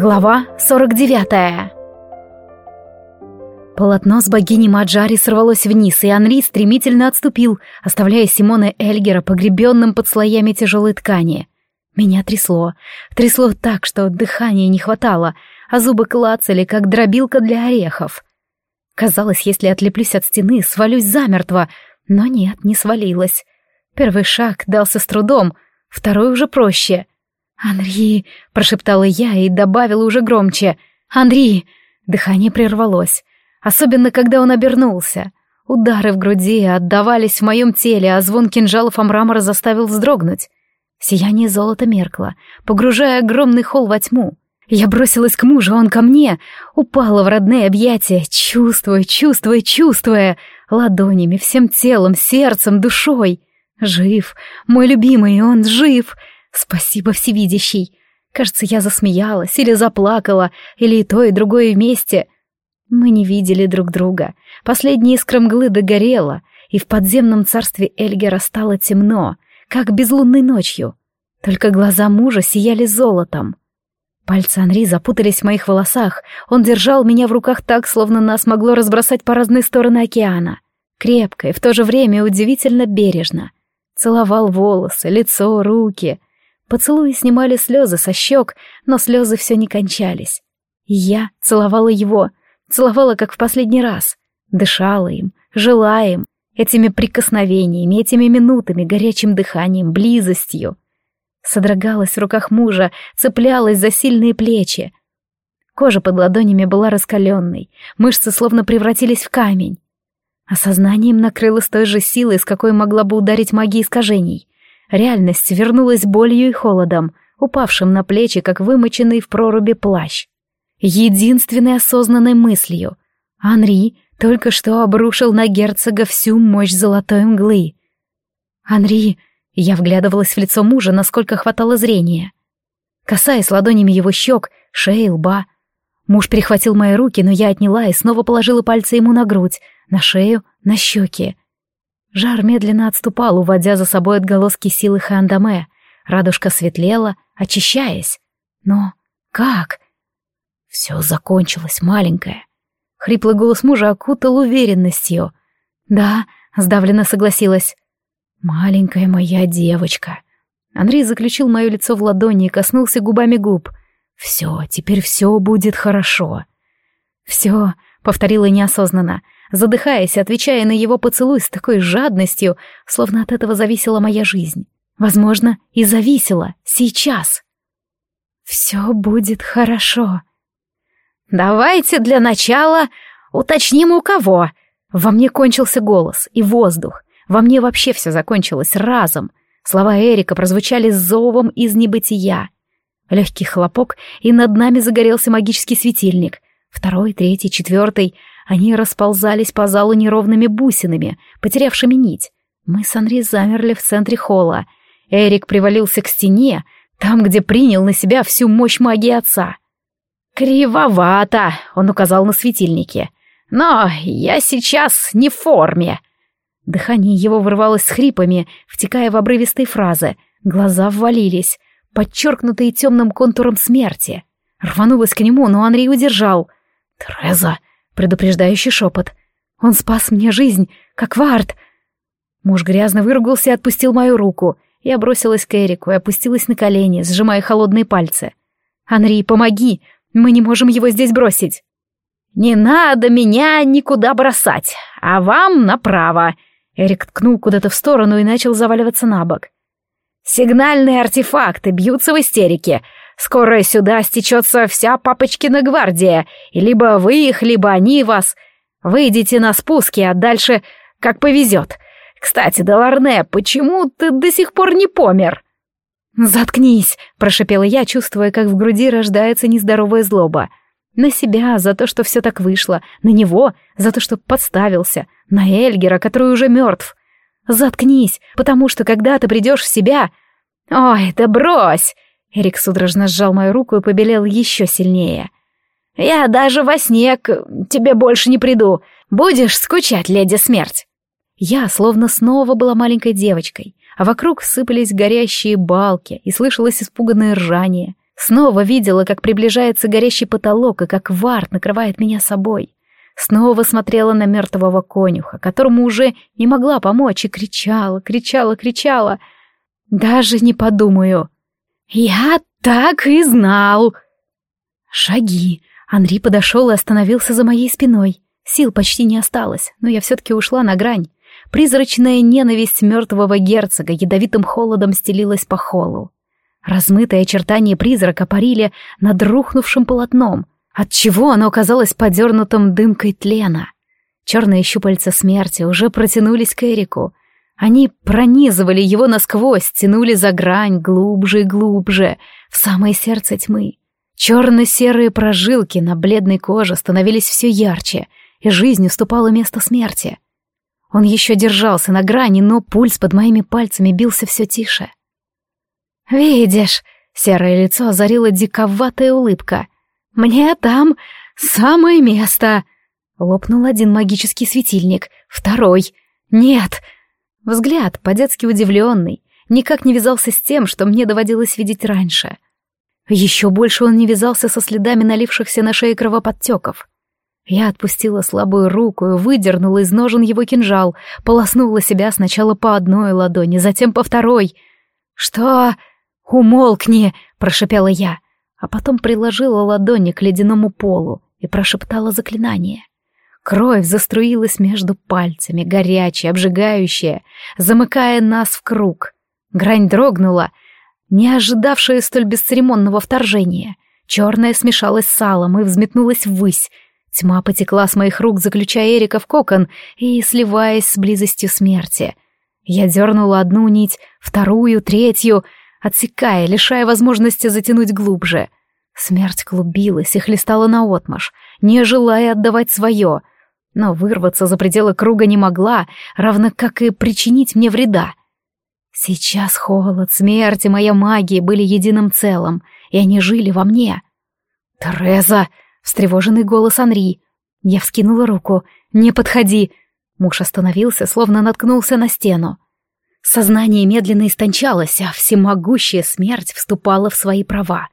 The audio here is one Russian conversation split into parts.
Глава 49 Полотно с богиней Маджари сорвалось вниз, и Анри стремительно отступил, оставляя Симона Эльгера погребенным под слоями тяжелой ткани. Меня трясло. Трясло так, что дыхания не хватало, а зубы клацали, как дробилка для орехов. Казалось, если отлеплюсь от стены, свалюсь замертво, но нет, не свалилась. Первый шаг дался с трудом, второй уже проще — «Анри!» — прошептала я и добавила уже громче. «Анри!» Дыхание прервалось. Особенно, когда он обернулся. Удары в груди отдавались в моем теле, а звон кинжалов о мрамор заставил вздрогнуть. Сияние золота меркло, погружая огромный холл во тьму. Я бросилась к мужу, он ко мне, упала в родные объятия, чувствуя, чувствуя, чувствуя, ладонями, всем телом, сердцем, душой. Жив, мой любимый, он жив, Спасибо, всевидящий. Кажется, я засмеялась или заплакала, или и то, и другое вместе. Мы не видели друг друга. Последняя искра мглы догорела, и в подземном царстве Эльгера стало темно, как безлунной ночью. Только глаза мужа сияли золотом. Пальцы Анри запутались в моих волосах. Он держал меня в руках так, словно нас могло разбросать по разные стороны океана. Крепко и в то же время удивительно бережно. Целовал волосы, лицо, руки. Поцелуи снимали слезы со щек, но слезы все не кончались. И я целовала его, целовала, как в последний раз. Дышала им, жила им, этими прикосновениями, этими минутами, горячим дыханием, близостью. Содрогалась в руках мужа, цеплялась за сильные плечи. Кожа под ладонями была раскаленной, мышцы словно превратились в камень. Осознанием накрыло с той же силой, с какой могла бы ударить магия искажений. Реальность вернулась болью и холодом, упавшим на плечи, как вымоченный в проруби плащ. Единственной осознанной мыслью — Анри только что обрушил на герцога всю мощь золотой мглы. «Анри!» — я вглядывалась в лицо мужа, насколько хватало зрения. Касаясь ладонями его щек, шеи, лба. Муж перехватил мои руки, но я отняла и снова положила пальцы ему на грудь, на шею, на щеки. Жар медленно отступал, уводя за собой отголоски силы Хандаме. Радужка светлела, очищаясь. Но как? Все закончилось, маленькое. Хриплый голос мужа окутал уверенностью. «Да», — сдавленно согласилась. «Маленькая моя девочка». Андрей заключил мое лицо в ладони и коснулся губами губ. «Все, теперь все будет хорошо». «Все», — повторила неосознанно, — задыхаясь, отвечая на его поцелуй с такой жадностью, словно от этого зависела моя жизнь. Возможно, и зависела сейчас. «Все будет хорошо». «Давайте для начала уточним, у кого». Во мне кончился голос и воздух. Во мне вообще все закончилось разом. Слова Эрика прозвучали зовом из небытия. Легкий хлопок, и над нами загорелся магический светильник. Второй, третий, четвертый. Они расползались по залу неровными бусинами, потерявшими нить. Мы с Анри замерли в центре холла. Эрик привалился к стене, там, где принял на себя всю мощь магии отца. «Кривовато», — он указал на светильники. «Но я сейчас не в форме». Дыхание его вырвалось с хрипами, втекая в обрывистые фразы. Глаза ввалились, подчеркнутые темным контуром смерти. Рванулась к нему, но Анри удержал. «Тереза!» Предупреждающий шепот. «Он спас мне жизнь, как Вард!» Муж грязно выругался и отпустил мою руку. Я бросилась к Эрику и опустилась на колени, сжимая холодные пальцы. «Анри, помоги! Мы не можем его здесь бросить!» «Не надо меня никуда бросать, а вам направо!» Эрик ткнул куда-то в сторону и начал заваливаться на бок. «Сигнальные артефакты бьются в истерике. Скоро сюда стечется вся папочкина гвардия, и либо вы их, либо они вас. Выйдите на спуски, а дальше как повезет. Кстати, Деларне, почему ты до сих пор не помер?» «Заткнись!» — прошипела я, чувствуя, как в груди рождается нездоровая злоба. На себя за то, что все так вышло, на него за то, что подставился, на Эльгера, который уже мертв. «Заткнись, потому что когда ты придешь в себя...» «Ой, да брось!» Эрик судорожно сжал мою руку и побелел еще сильнее. «Я даже во сне к тебе больше не приду. Будешь скучать, леди смерть!» Я словно снова была маленькой девочкой, а вокруг сыпались горящие балки и слышалось испуганное ржание. Снова видела, как приближается горящий потолок и как Варт накрывает меня собой. Снова смотрела на мертвого конюха, которому уже не могла помочь, и кричала, кричала, кричала. Даже не подумаю. «Я так и знал!» Шаги. Анри подошел и остановился за моей спиной. Сил почти не осталось, но я все-таки ушла на грань. Призрачная ненависть мертвого герцога ядовитым холодом стелилась по холлу. Размытые очертания призрака парили над рухнувшим полотном, отчего оно оказалось подернутым дымкой тлена. Черные щупальца смерти уже протянулись к Эрику. Они пронизывали его насквозь, тянули за грань глубже и глубже, в самое сердце тьмы. Черно-серые прожилки на бледной коже становились все ярче, и жизнь уступала место смерти. Он еще держался на грани, но пульс под моими пальцами бился все тише. «Видишь», — серое лицо озарила диковатая улыбка, — «мне там самое место». Лопнул один магический светильник, второй. «Нет». Взгляд, по-детски удивленный, никак не вязался с тем, что мне доводилось видеть раньше. Еще больше он не вязался со следами налившихся на шее кровоподтеков. Я отпустила слабую руку и выдернула из ножен его кинжал, полоснула себя сначала по одной ладони, затем по второй. «Что?» «Умолкни!» — прошипела я, а потом приложила ладони к ледяному полу и прошептала заклинание. Кровь заструилась между пальцами, горячая, обжигающая, замыкая нас в круг. Грань дрогнула, не ожидавшая столь бесцеремонного вторжения. Черная смешалась с салом и взметнулась ввысь. Тьма потекла с моих рук, заключая Эрика в кокон и сливаясь с близостью смерти. Я дернула одну нить, вторую, третью — отсекая, лишая возможности затянуть глубже. Смерть клубилась и хлестала наотмашь, не желая отдавать свое, но вырваться за пределы круга не могла, равно как и причинить мне вреда. Сейчас холод, смерть и моя магия были единым целым, и они жили во мне. «Тереза!» — встревоженный голос Анри. Я вскинула руку. «Не подходи!» Муж остановился, словно наткнулся на стену. Сознание медленно истончалось, а всемогущая смерть вступала в свои права.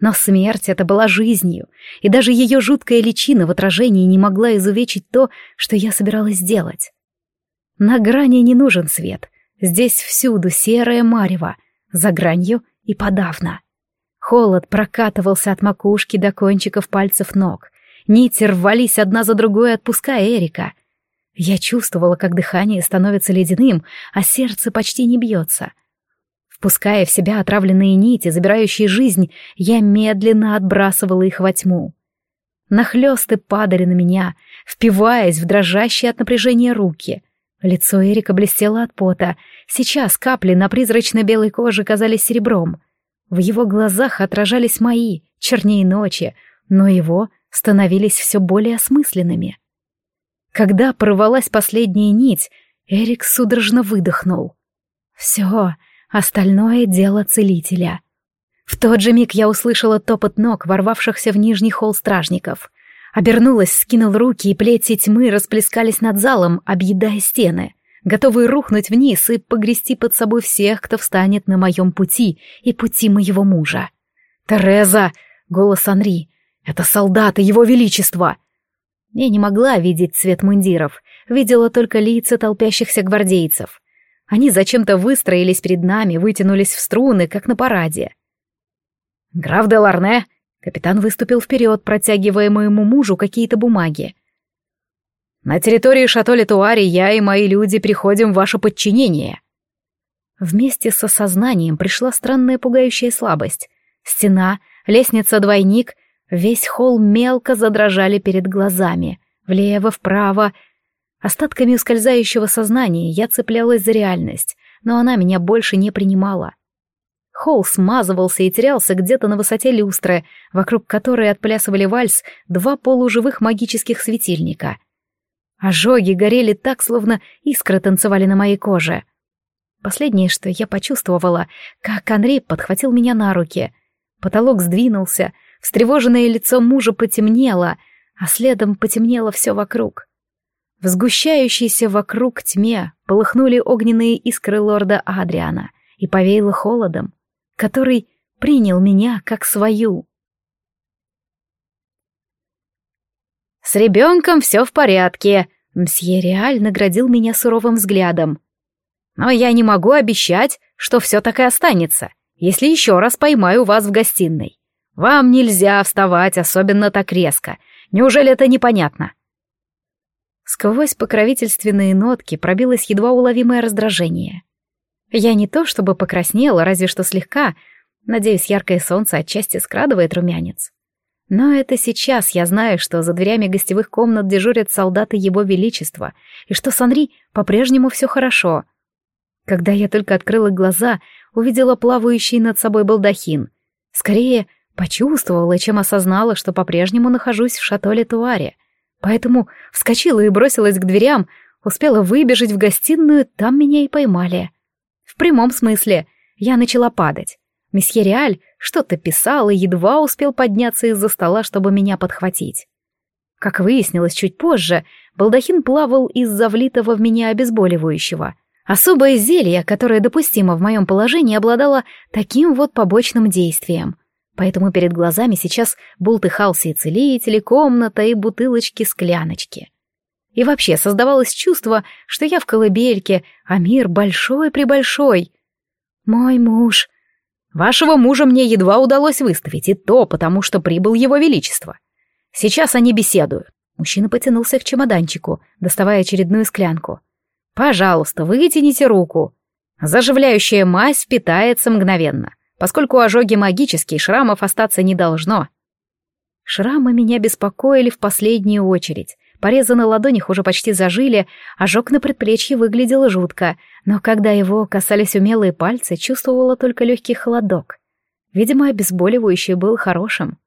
Но смерть это была жизнью, и даже ее жуткая личина в отражении не могла изувечить то, что я собиралась сделать. На грани не нужен свет. Здесь всюду серое марево, за гранью и подавно. Холод прокатывался от макушки до кончиков пальцев ног. Нити рвались одна за другой, отпуская Эрика. Я чувствовала, как дыхание становится ледяным, а сердце почти не бьется. Впуская в себя отравленные нити, забирающие жизнь, я медленно отбрасывала их во тьму. Нахлёсты падали на меня, впиваясь в дрожащие от напряжения руки. Лицо Эрика блестело от пота. Сейчас капли на призрачной белой коже казались серебром. В его глазах отражались мои, чернее ночи, но его становились все более осмысленными. Когда порвалась последняя нить, Эрик судорожно выдохнул. «Все, остальное дело целителя». В тот же миг я услышала топот ног, ворвавшихся в нижний холл стражников. Обернулась, скинул руки, и плети тьмы расплескались над залом, объедая стены, готовые рухнуть вниз и погрести под собой всех, кто встанет на моем пути и пути моего мужа. «Тереза!» — голос Анри. «Это солдаты Его Величества!» Я не могла видеть цвет мундиров, видела только лица толпящихся гвардейцев. Они зачем-то выстроились перед нами, вытянулись в струны, как на параде. «Граф де Ларне!» Капитан выступил вперед, протягивая моему мужу какие-то бумаги. «На территории шато Летуари я и мои люди приходим в ваше подчинение». Вместе с осознанием пришла странная пугающая слабость. Стена, лестница-двойник — Весь холл мелко задрожали перед глазами, влево, вправо. Остатками ускользающего сознания я цеплялась за реальность, но она меня больше не принимала. Холл смазывался и терялся где-то на высоте люстры, вокруг которой отплясывали вальс два полуживых магических светильника. Ожоги горели так, словно искры танцевали на моей коже. Последнее, что я почувствовала, как Анри подхватил меня на руки. Потолок сдвинулся — Встревоженное лицо мужа потемнело, а следом потемнело все вокруг. В сгущающейся вокруг тьме полыхнули огненные искры лорда Адриана и повеяло холодом, который принял меня как свою. «С ребенком все в порядке», — мсье Реаль наградил меня суровым взглядом. «Но я не могу обещать, что все так и останется, если еще раз поймаю вас в гостиной. Вам нельзя вставать, особенно так резко. Неужели это непонятно?» Сквозь покровительственные нотки пробилось едва уловимое раздражение. Я не то чтобы покраснела, разве что слегка. Надеюсь, яркое солнце отчасти скрадывает румянец. Но это сейчас я знаю, что за дверями гостевых комнат дежурят солдаты Его Величества, и что с Анри по-прежнему все хорошо. Когда я только открыла глаза, увидела плавающий над собой балдахин. Скорее, почувствовала, чем осознала, что по-прежнему нахожусь в шатоле Туаре — Поэтому вскочила и бросилась к дверям, успела выбежать в гостиную, там меня и поймали. В прямом смысле, я начала падать. Месье Реаль что-то писал и едва успел подняться из-за стола, чтобы меня подхватить. Как выяснилось чуть позже, балдахин плавал из-за влитого в меня обезболивающего. Особое зелье, которое допустимо в моем положении, обладало таким вот побочным действием — поэтому перед глазами сейчас бултыхался и целитель, и комната, и бутылочки-скляночки. И вообще создавалось чувство, что я в колыбельке, а мир большой-пребольшой. Мой муж... Вашего мужа мне едва удалось выставить, и то потому, что прибыл его величество. Сейчас они беседуют. Мужчина потянулся к чемоданчику, доставая очередную склянку. «Пожалуйста, вытяните руку. Заживляющая мазь впитается мгновенно. Поскольку ожоги магические, шрамов остаться не должно. Шрамы меня беспокоили в последнюю очередь. Порезы на ладонях уже почти зажили, ожог на предплечье выглядел жутко, но когда его касались умелые пальцы, чувствовала только легкий холодок. Видимо, обезболивающий был хорошим.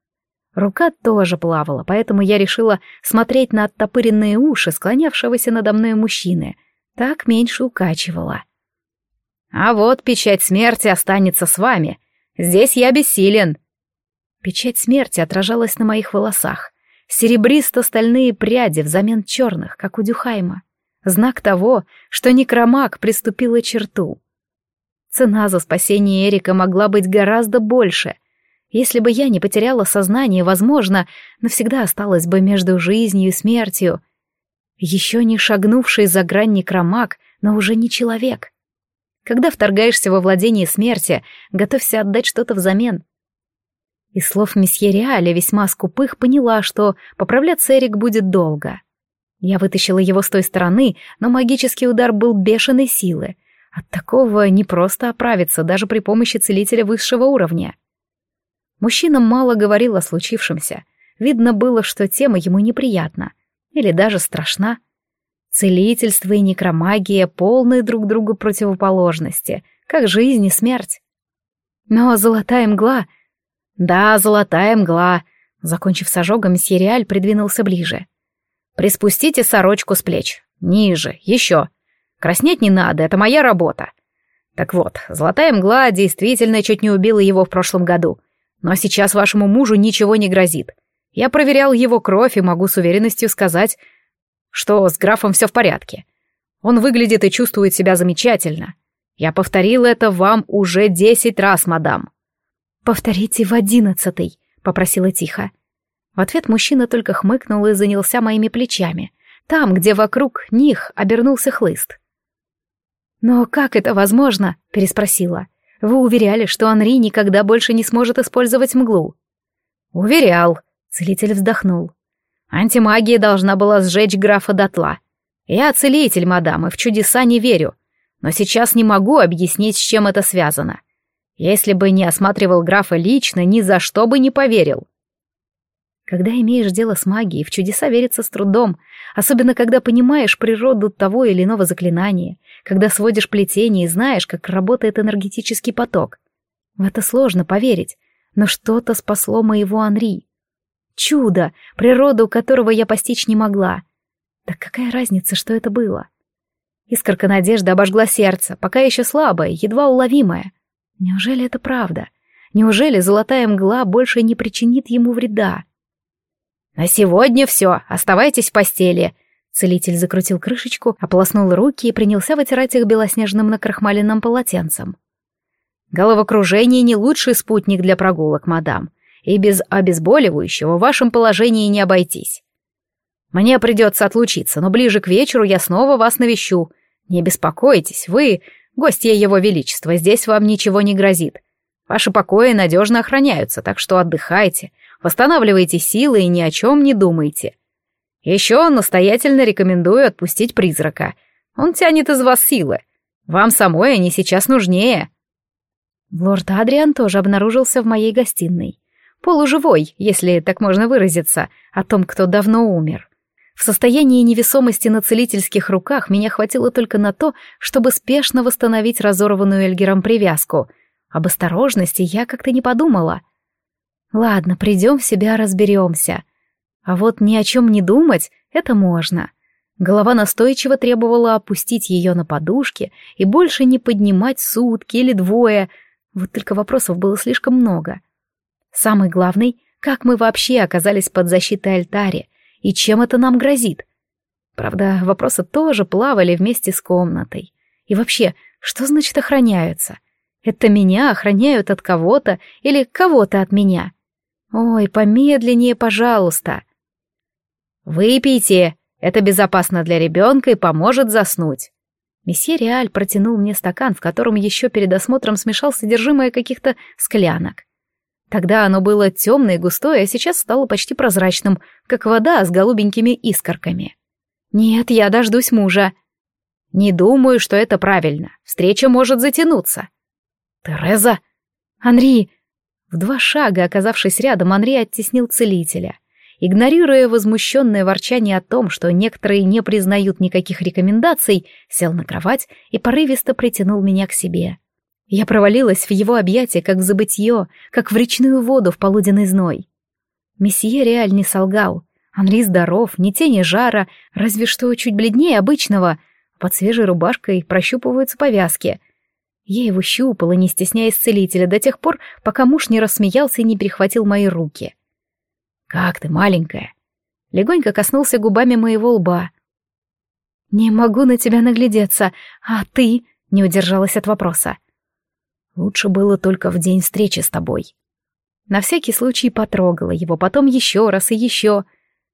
Рука тоже плавала, поэтому я решила смотреть на оттопыренные уши склонявшегося надо мной мужчины. Так меньше укачивала. А вот печать смерти останется с вами. Здесь я бессилен. Печать смерти отражалась на моих волосах. Серебристо-стальные пряди взамен черных, как у Дюхайма. Знак того, что некромаг приступила черту. Цена за спасение Эрика могла быть гораздо больше. Если бы я не потеряла сознание, возможно, навсегда осталась бы между жизнью и смертью. Еще не шагнувший за грань некромаг, но уже не человек. Когда вторгаешься во владение смерти, готовься отдать что-то взамен. Из слов месье Реаля, весьма скупых, поняла, что поправляться Эрик будет долго. Я вытащила его с той стороны, но магический удар был бешеной силы. От такого не просто оправиться, даже при помощи целителя высшего уровня. Мужчина мало говорил о случившемся. Видно было, что тема ему неприятна. Или даже страшна. Целительство и некромагия — полные друг другу противоположности, как жизнь и смерть. Но золотая мгла... Да, золотая мгла... Закончив с ожогом, сериаль придвинулся ближе. «Приспустите сорочку с плеч. Ниже, еще. Краснеть не надо, это моя работа. Так вот, золотая мгла действительно чуть не убила его в прошлом году. Но сейчас вашему мужу ничего не грозит. Я проверял его кровь и могу с уверенностью сказать, что с графом все в порядке. Он выглядит и чувствует себя замечательно. Я повторил это вам уже десять раз, мадам. Повторите в одиннадцатый, попросила тихо. В ответ мужчина только хмыкнул и занялся моими плечами, там, где вокруг них обернулся хлыст. «Но как это возможно?» — переспросила. «Вы уверяли, что Анри никогда больше не сможет использовать мглу». «Уверял», — целитель вздохнул. Антимагия должна была сжечь графа дотла. Я целитель, мадам, и в чудеса не верю. Но сейчас не могу объяснить, с чем это связано. Если бы не осматривал графа лично, ни за что бы не поверил. Когда имеешь дело с магией, в чудеса верится с трудом, особенно когда понимаешь природу того или иного заклинания, когда сводишь плетение и знаешь, как работает энергетический поток. В это сложно поверить, но что-то спасло моего Анри. Чудо, природу которого я постичь не могла. Так какая разница, что это было? Искорка надежды обожгла сердце, пока еще слабое, едва уловимое. Неужели это правда? Неужели золотая мгла больше не причинит ему вреда? «На сегодня все, оставайтесь в постели», Целитель закрутил крышечку, ополоснул руки и принялся вытирать их белоснежным накрахмаленным полотенцем. Головокружение не лучший спутник для прогулок, мадам, и без обезболивающего в вашем положении не обойтись. Мне придется отлучиться, но ближе к вечеру я снова вас навещу. Не беспокойтесь, вы гостья его величества, здесь вам ничего не грозит. Ваши покои надежно охраняются, так что отдыхайте, восстанавливайте силы и ни о чем не думайте. Еще настоятельно рекомендую отпустить призрака. Он тянет из вас силы. Вам самой они сейчас нужнее. Лорд Адриан тоже обнаружился в моей гостиной. Полуживой, если так можно выразиться, о том, кто давно умер. В состоянии невесомости на целительских руках меня хватило только на то, чтобы спешно восстановить разорванную Эльгером привязку. Об осторожности я как-то не подумала. Ладно, придем в себя, разберемся. А вот ни о чем не думать — это можно. Голова настойчиво требовала опустить ее на подушке и больше не поднимать сутки или двое. Вот только вопросов было слишком много. Самый главный — как мы вообще оказались под защитой альтари, и чем это нам грозит? Правда, вопросы тоже плавали вместе с комнатой. И вообще, что значит охраняются? Это меня охраняют от кого-то или кого-то от меня? Ой, помедленнее, пожалуйста. «Выпейте, это безопасно для ребенка и поможет заснуть». Месье Реаль протянул мне стакан, в котором еще перед осмотром смешал содержимое каких-то склянок. Тогда оно было темное и густое, а сейчас стало почти прозрачным, как вода с голубенькими искорками. «Нет, я дождусь мужа». «Не думаю, что это правильно. Встреча может затянуться». «Тереза!» «Анри!» В два шага, оказавшись рядом, Анри оттеснил целителя. Игнорируя возмущенное ворчание о том, что некоторые не признают никаких рекомендаций, сел на кровать и порывисто притянул меня к себе. Я провалилась в его объятия, как в забытье, как в речную воду в полуденный зной. Месье реаль не солгал. Анри здоров, ни тени жара, разве что чуть бледнее обычного. Под свежей рубашкой прощупываются повязки. Я его щупала, не стесняясь целителя, до тех пор, пока муж не рассмеялся и не перехватил мои руки. «Как ты, маленькая?» Легонько коснулся губами моего лба. «Не могу на тебя наглядеться, а ты?» — не удержалась от вопроса. «Лучше было только в день встречи с тобой». На всякий случай потрогала его, потом еще раз и еще.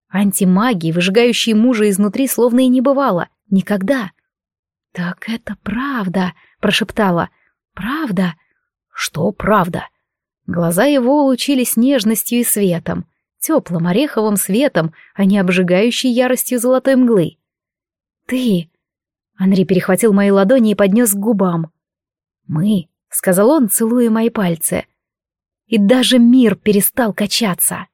Антимагии, выжигающей мужа изнутри, словно и не бывало. Никогда. «Так это правда», — прошептала. «Правда?» «Что правда?» Глаза его лучились нежностью и светом теплым ореховым светом, а не обжигающей яростью золотой мглы. «Ты...» Анри перехватил мои ладони и поднес к губам. «Мы», — сказал он, целуя мои пальцы. И даже мир перестал качаться.